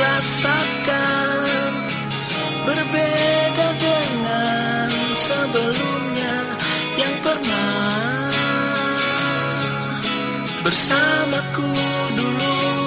rasakan Berbeda dengan sebelumnya Yang pernah bersamaku dulu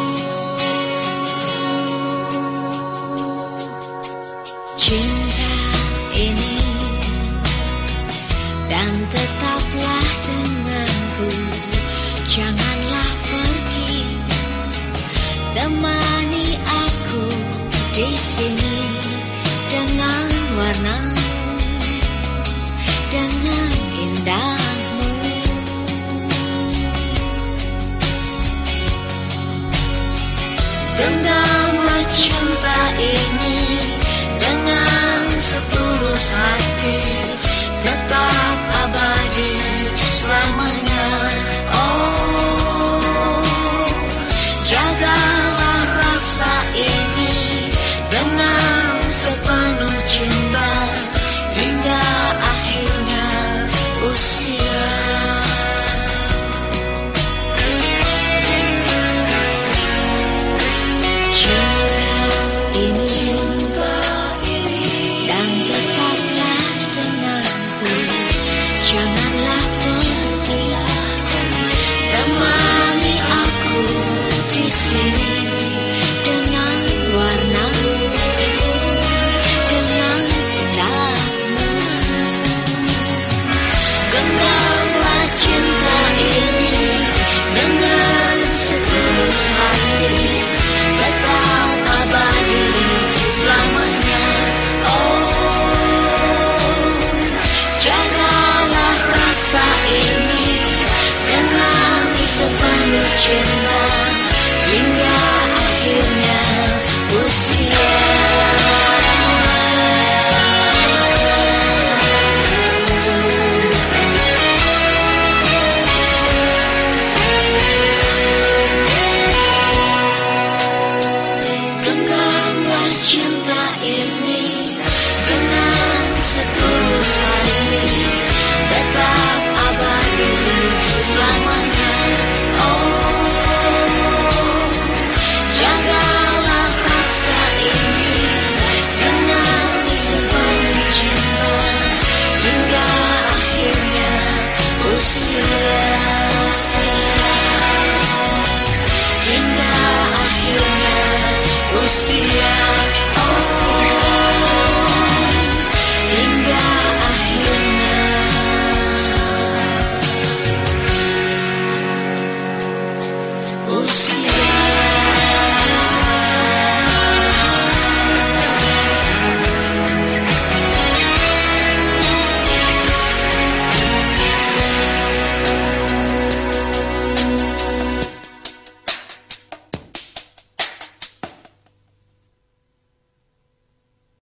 them. oceano.